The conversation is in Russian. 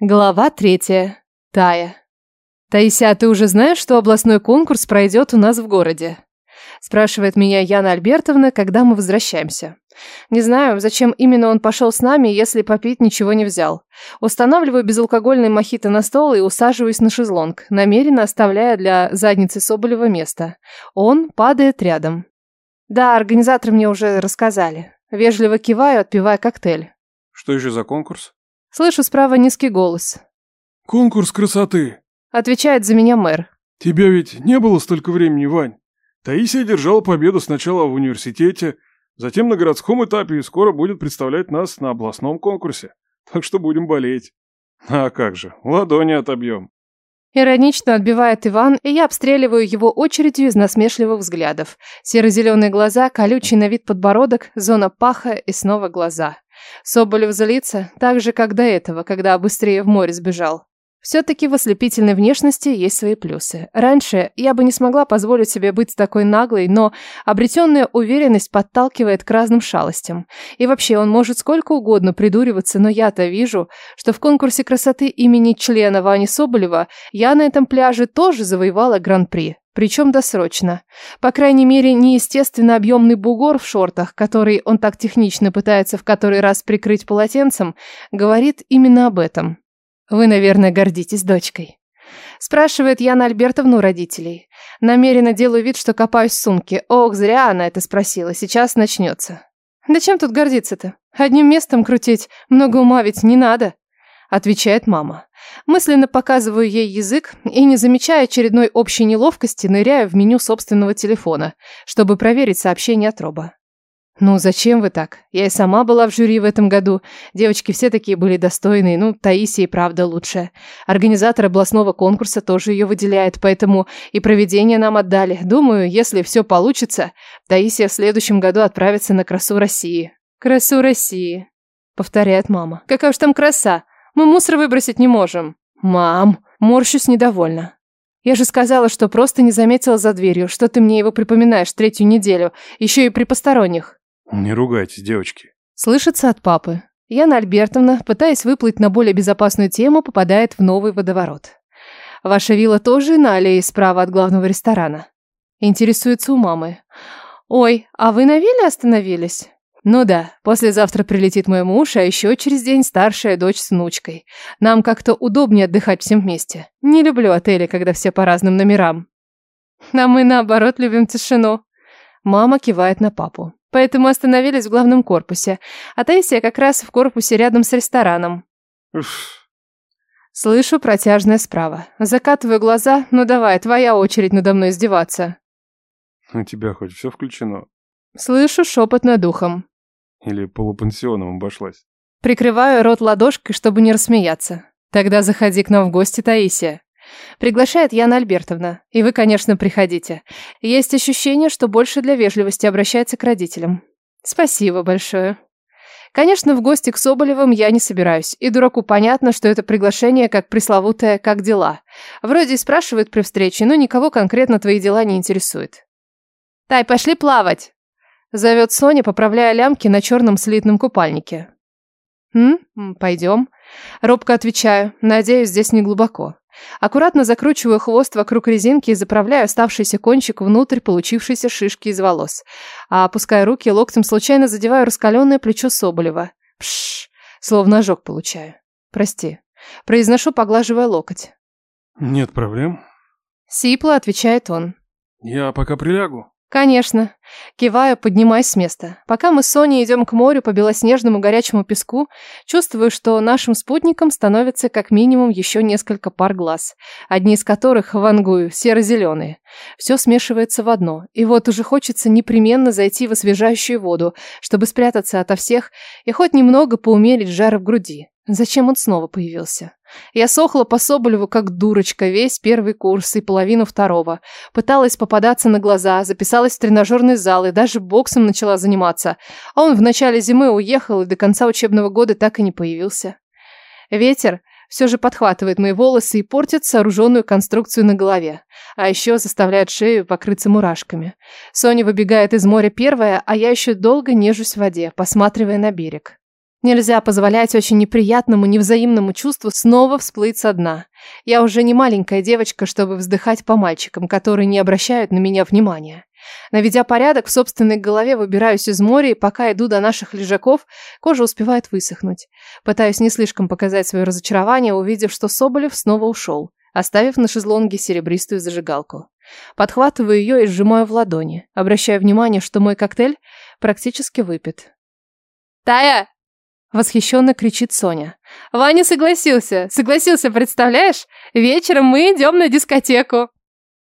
Глава третья. Тая. «Таися, а ты уже знаешь, что областной конкурс пройдет у нас в городе?» Спрашивает меня Яна Альбертовна, когда мы возвращаемся. Не знаю, зачем именно он пошел с нами, если попить ничего не взял. Устанавливаю безалкогольный мохито на стол и усаживаюсь на шезлонг, намеренно оставляя для задницы Соболева место. Он падает рядом. Да, организаторы мне уже рассказали. Вежливо киваю, отпивая коктейль. Что еще за конкурс? Слышу справа низкий голос. Конкурс красоты. Отвечает за меня мэр. Тебя ведь не было столько времени, Вань. Таисия держала победу сначала в университете, затем на городском этапе и скоро будет представлять нас на областном конкурсе. Так что будем болеть. А как же, ладони отобьем. Иронично отбивает Иван, и я обстреливаю его очередью из насмешливых взглядов. Серо-зеленые глаза, колючий на вид подбородок, зона паха и снова глаза. Соболев злится, так же, как до этого, когда быстрее в море сбежал. Все-таки в ослепительной внешности есть свои плюсы. Раньше я бы не смогла позволить себе быть такой наглой, но обретенная уверенность подталкивает к разным шалостям. И вообще, он может сколько угодно придуриваться, но я-то вижу, что в конкурсе красоты имени члена Вани Соболева я на этом пляже тоже завоевала гран-при. Причем досрочно. По крайней мере, неестественно объемный бугор в шортах, который он так технично пытается в который раз прикрыть полотенцем, говорит именно об этом. Вы, наверное, гордитесь дочкой. Спрашивает Яна Альбертовна у родителей. Намеренно делаю вид, что копаюсь в сумке. Ох, зря она это спросила. Сейчас начнется. Да чем тут гордиться-то? Одним местом крутить. Много ума ведь не надо. Отвечает мама. Мысленно показываю ей язык и, не замечая очередной общей неловкости, ныряю в меню собственного телефона, чтобы проверить сообщение от Роба. «Ну, зачем вы так? Я и сама была в жюри в этом году. Девочки все такие были достойные. Ну, Таисия и правда лучшая. Организатор областного конкурса тоже ее выделяет, поэтому и проведение нам отдали. Думаю, если все получится, Таисия в следующем году отправится на красу России». «Красу России», — повторяет мама. «Какая уж там краса! Мы мусор выбросить не можем». «Мам!» Морщусь недовольно. Я же сказала, что просто не заметила за дверью, что ты мне его припоминаешь третью неделю, еще и при посторонних. Не ругайтесь, девочки. Слышится от папы. Яна Альбертовна, пытаясь выплыть на более безопасную тему, попадает в новый водоворот. Ваша вилла тоже на аллее справа от главного ресторана? Интересуется у мамы. Ой, а вы на вилле остановились? Ну да, послезавтра прилетит мой муж, а еще через день старшая дочь с внучкой. Нам как-то удобнее отдыхать всем вместе. Не люблю отели, когда все по разным номерам. А мы наоборот любим тишину. Мама кивает на папу. Поэтому остановились в главном корпусе. А Таисия как раз в корпусе рядом с рестораном. Уф. Слышу протяжное справа. Закатываю глаза. Ну давай, твоя очередь надо мной издеваться. У тебя хоть все включено? Слышу шепот над ухом. Или полупансионом обошлась? Прикрываю рот ладошкой, чтобы не рассмеяться. Тогда заходи к нам в гости, Таисия. Приглашает Яна Альбертовна. И вы, конечно, приходите. Есть ощущение, что больше для вежливости обращается к родителям. Спасибо большое. Конечно, в гости к Соболевым я не собираюсь. И дураку понятно, что это приглашение как пресловутое «как дела». Вроде и спрашивают при встрече, но никого конкретно твои дела не интересует. «Тай, пошли плавать!» Зовет Соня, поправляя лямки на черном слитном купальнике. «М? Пойдем?» Робко отвечаю. Надеюсь, здесь не глубоко. Аккуратно закручиваю хвост вокруг резинки и заправляю оставшийся кончик внутрь получившейся шишки из волос. А опуская руки, локтем случайно задеваю раскаленное плечо Соболева. Пшш, словно ожог получаю. Прости. Произношу, поглаживая локоть. Нет проблем. Сипло, отвечает он. Я пока прилягу. «Конечно». Киваю, поднимаясь с места. Пока мы с Соней идем к морю по белоснежному горячему песку, чувствую, что нашим спутникам становится как минимум еще несколько пар глаз, одни из которых, вангую, серо-зеленые. Все смешивается в одно, и вот уже хочется непременно зайти в освежающую воду, чтобы спрятаться ото всех и хоть немного поумерить жар в груди. Зачем он снова появился? Я сохла по Соболеву как дурочка весь первый курс и половину второго. Пыталась попадаться на глаза, записалась в тренажерный зал и даже боксом начала заниматься. А он в начале зимы уехал и до конца учебного года так и не появился. Ветер все же подхватывает мои волосы и портит сооруженную конструкцию на голове. А еще заставляет шею покрыться мурашками. Соня выбегает из моря первая, а я еще долго нежусь в воде, посматривая на берег. Нельзя позволять очень неприятному, невзаимному чувству снова всплыть со дна. Я уже не маленькая девочка, чтобы вздыхать по мальчикам, которые не обращают на меня внимания. Наведя порядок в собственной голове, выбираюсь из моря, и пока иду до наших лежаков, кожа успевает высохнуть. Пытаюсь не слишком показать свое разочарование, увидев, что Соболев снова ушел, оставив на шезлонге серебристую зажигалку. Подхватываю ее и сжимаю в ладони, обращая внимание, что мой коктейль практически выпит. «Тая, Восхищенно кричит Соня. Ваня согласился. Согласился, представляешь? Вечером мы идем на дискотеку.